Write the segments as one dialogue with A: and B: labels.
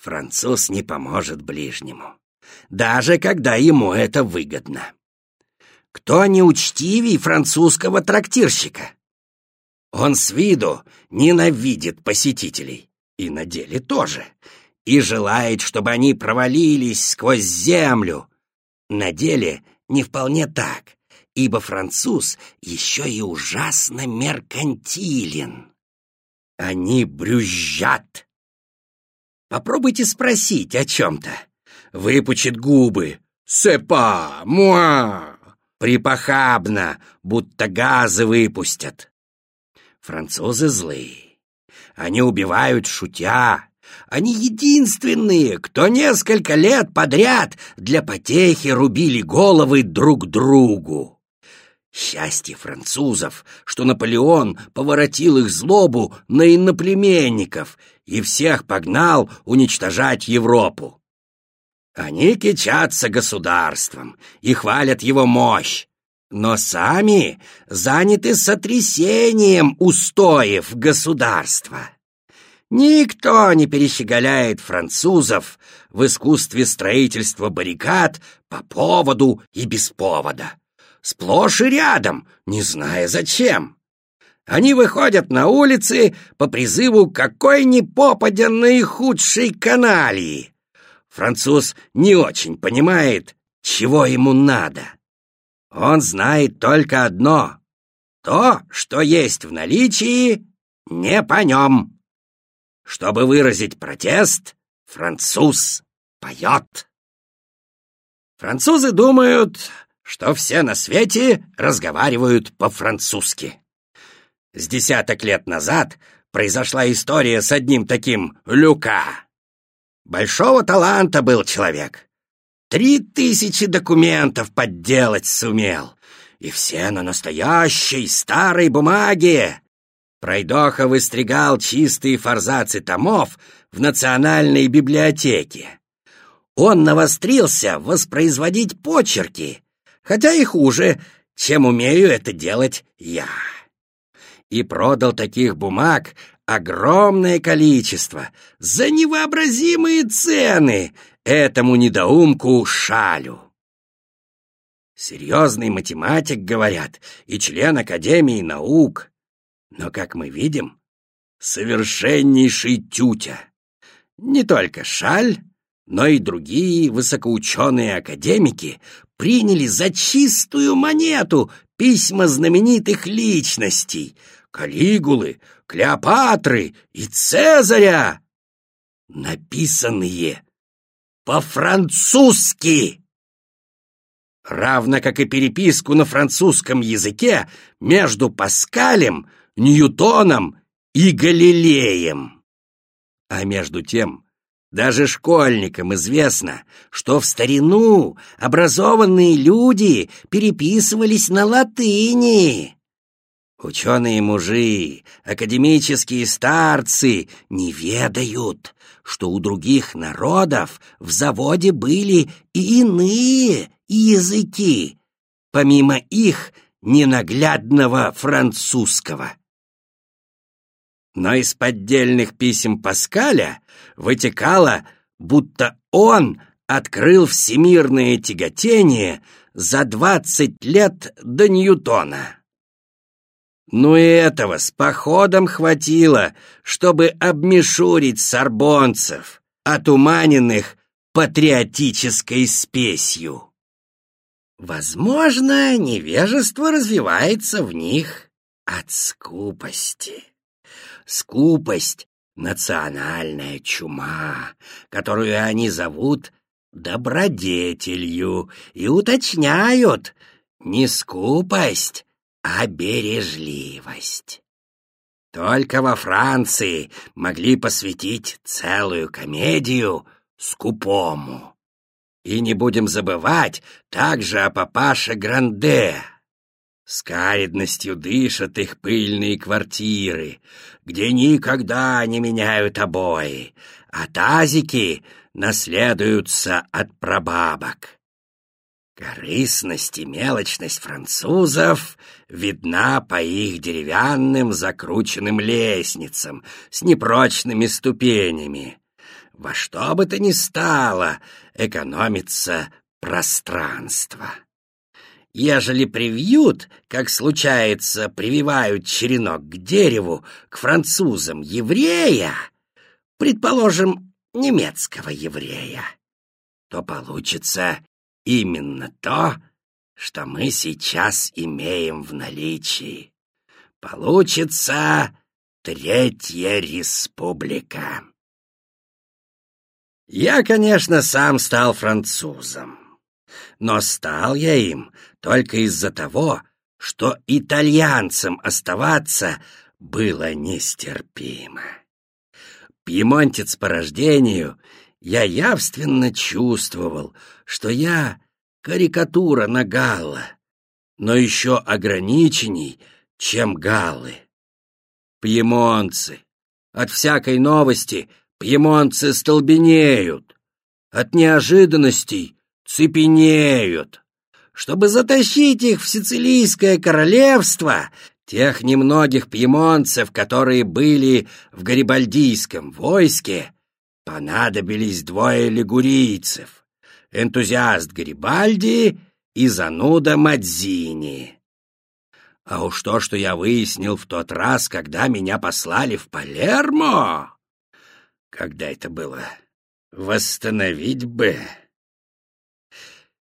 A: француз не поможет ближнему, даже когда ему это выгодно. Кто неучтивей французского трактирщика? Он с виду ненавидит посетителей, и на деле тоже, и желает, чтобы они провалились сквозь землю. На деле не вполне так, ибо француз еще и ужасно меркантилен. Они брюзжат. Попробуйте спросить о чем-то. Выпучит губы. «Сепа! Муа!» Припохабно, будто газы выпустят. Французы злые. Они убивают шутя. Они единственные, кто несколько лет подряд для потехи рубили головы друг другу. Счастье французов, что Наполеон поворотил их злобу на иноплеменников и всех погнал уничтожать Европу. Они кичатся государством и хвалят его мощь, но сами заняты сотрясением устоев государства. Никто не перещеголяет французов в искусстве строительства баррикад по поводу и без повода сплошь и рядом, не зная зачем. Они выходят на улицы по призыву какой ни попадя наихудшей каналии. Француз не очень понимает, чего ему надо. Он знает только одно — то, что есть в наличии, не по нем. Чтобы выразить протест, француз поет. Французы думают, что все на свете разговаривают по-французски. С десяток лет назад произошла история с одним таким Люка. Большого таланта был человек. Три тысячи документов подделать сумел. И все на настоящей старой бумаге. Пройдоха выстригал чистые форзацы томов в национальной библиотеке. Он навострился воспроизводить почерки — хотя и хуже, чем умею это делать я. И продал таких бумаг огромное количество за невообразимые цены этому недоумку Шалю. Серьезный математик, говорят, и член Академии наук. Но, как мы видим, совершеннейший тютя. Не только Шаль, но и другие высокоученые академики приняли за чистую монету письма знаменитых личностей — Калигулы, Клеопатры и Цезаря, написанные по-французски. Равно как и переписку на французском языке между Паскалем, Ньютоном и Галилеем. А между тем даже школьникам известно, что в старину образованные люди переписывались на латыни. Ученые-мужи, академические старцы не ведают, что у других народов в заводе были и иные языки, помимо их ненаглядного французского. Но из поддельных писем Паскаля вытекало, будто он открыл всемирное тяготение за двадцать лет до Ньютона. Ну и этого с походом хватило, чтобы обмешурить сорбонцев, отуманенных патриотической спесью. Возможно, невежество развивается в них от скупости. Скупость — национальная чума, которую они зовут добродетелью и уточняют не скупость, а бережливость. Только во Франции могли посвятить целую комедию скупому. И не будем забывать также о папаше Гранде, Скаридностью дышат их пыльные квартиры, где никогда не меняют обои, а тазики наследуются от прабабок. Корыстность и мелочность французов видна по их деревянным закрученным лестницам с непрочными ступенями. во что бы то ни стало экономится пространство. Ежели привьют, как случается, прививают черенок к дереву, к французам еврея, предположим, немецкого еврея, то получится именно то, что мы сейчас имеем в наличии. Получится Третья Республика. Я, конечно, сам стал французом, но стал я им только из-за того, что итальянцам оставаться было нестерпимо. Пьемонтец по рождению, я явственно чувствовал, что я карикатура на Галла, но еще ограниченней, чем галлы. Пьемонцы. От всякой новости пьемонцы столбенеют, от неожиданностей цепенеют. Чтобы затащить их в Сицилийское королевство, тех немногих пьемонцев, которые были в гарибальдийском войске, понадобились двое лигурийцев, энтузиаст Гарибальди и зануда Мадзини. А уж то, что я выяснил в тот раз, когда меня послали в Палермо... Когда это было? Восстановить бы...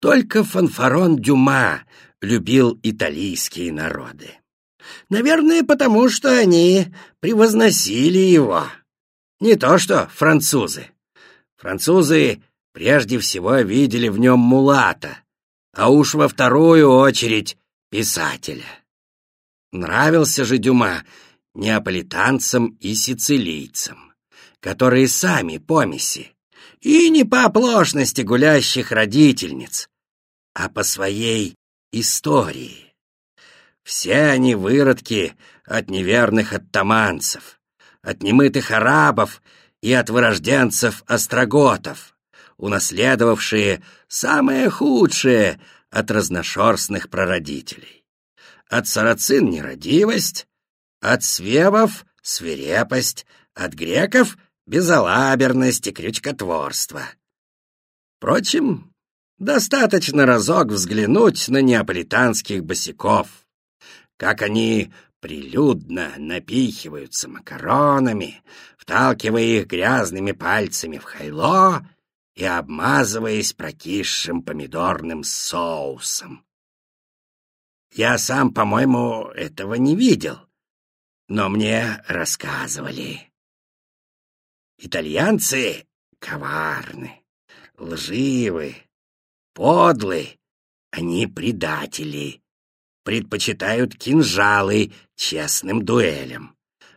A: Только Фанфарон Дюма любил италийские народы. Наверное, потому что они превозносили его. Не то что французы. Французы прежде всего видели в нем мулата, а уж во вторую очередь писателя. Нравился же Дюма неаполитанцам и сицилийцам, которые сами помеси, и не по оплошности гулящих родительниц, а по своей истории. Все они выродки от неверных оттаманцев, от немытых арабов и от вырожденцев остроготов, унаследовавшие самое худшее от разношерстных прародителей от сарацин нерадивость, от свевов свирепость, от греков безалаберность и крючкотворство. Впрочем, достаточно разок взглянуть на неаполитанских босиков, как они прилюдно напихиваются макаронами, вталкивая их грязными пальцами в хайло и обмазываясь прокисшим помидорным соусом. Я сам, по-моему, этого не видел, но мне рассказывали. Итальянцы коварны, лживы, подлы, они предатели, предпочитают кинжалы честным дуэлям,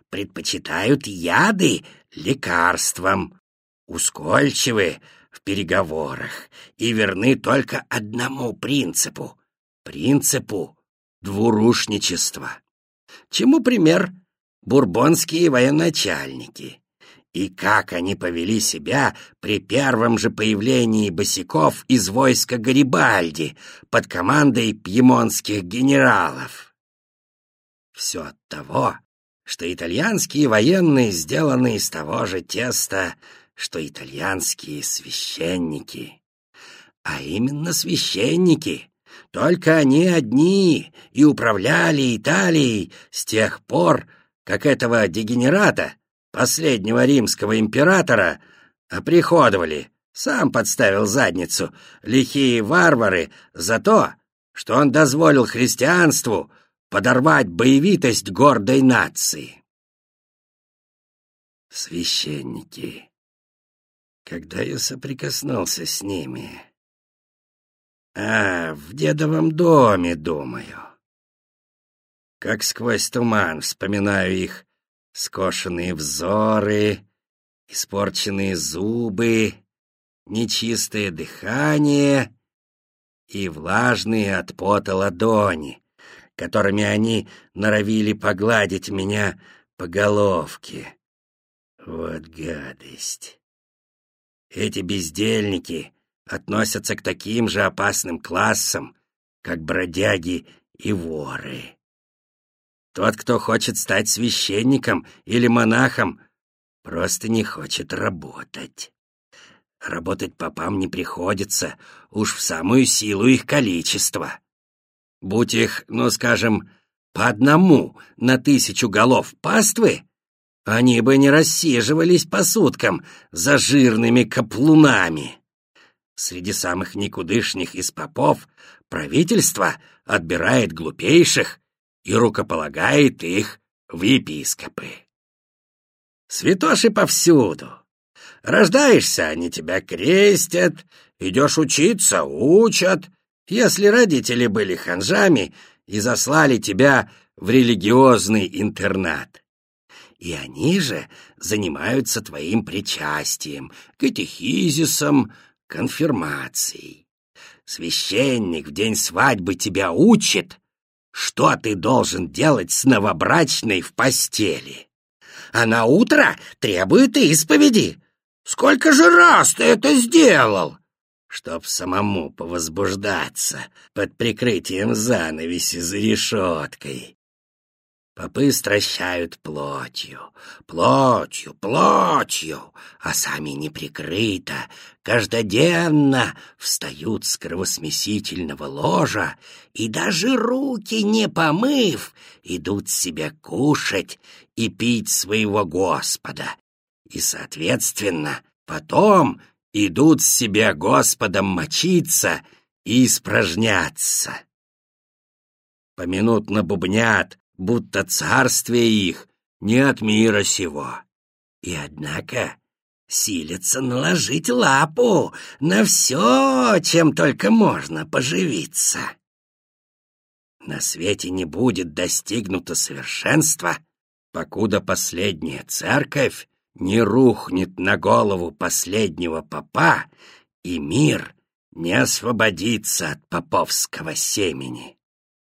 A: предпочитают яды лекарствам, ускольчивы в переговорах и верны только одному принципу — принципу двурушничества. Чему пример бурбонские военачальники. И как они повели себя при первом же появлении босиков из войска Гарибальди под командой пьемонских генералов. Все от того, что итальянские военные сделаны из того же теста, что итальянские священники. А именно священники, только они одни и управляли Италией с тех пор, как этого дегенерата, последнего римского императора, оприходовали. Сам подставил задницу лихие варвары за то, что он дозволил христианству подорвать боевитость гордой нации. Священники. Когда я соприкоснулся с ними, а, в дедовом доме, думаю. Как сквозь туман вспоминаю их скошенные взоры, испорченные зубы, нечистое дыхание и влажные от пота ладони, которыми они норовили погладить меня по головке. Вот гадость. Эти бездельники относятся к таким же опасным классам, как бродяги и воры. Тот, кто хочет стать священником или монахом, просто не хочет работать. Работать попам не приходится, уж в самую силу их количества. Будь их, ну, скажем, по одному на тысячу голов паствы, они бы не рассиживались по суткам за жирными каплунами. Среди самых никудышних из попов правительство отбирает глупейших и рукополагает их в епископы. Святоши повсюду. Рождаешься, они тебя крестят, идешь учиться, учат. Если родители были ханжами и заслали тебя в религиозный интернат. И они же занимаются твоим причастием, катехизисом, конфирмацией. Священник в день свадьбы тебя учит, что ты должен делать с новобрачной в постели. А на утро требует исповеди. Сколько же раз ты это сделал? Чтоб самому повозбуждаться под прикрытием занавеси за решеткой. Попы стращают плотью, плотью, плотью, а сами неприкрыто, каждоденно встают с кровосмесительного ложа и даже руки не помыв, идут себя кушать и пить своего Господа. И, соответственно, потом идут с себя Господом мочиться и испражняться. Поминутно бубнят, будто царствие их не от мира сего. И однако силится наложить лапу на все, чем только можно поживиться. На свете не будет достигнуто совершенства, покуда последняя церковь не рухнет на голову последнего попа, и мир не освободится от поповского семени.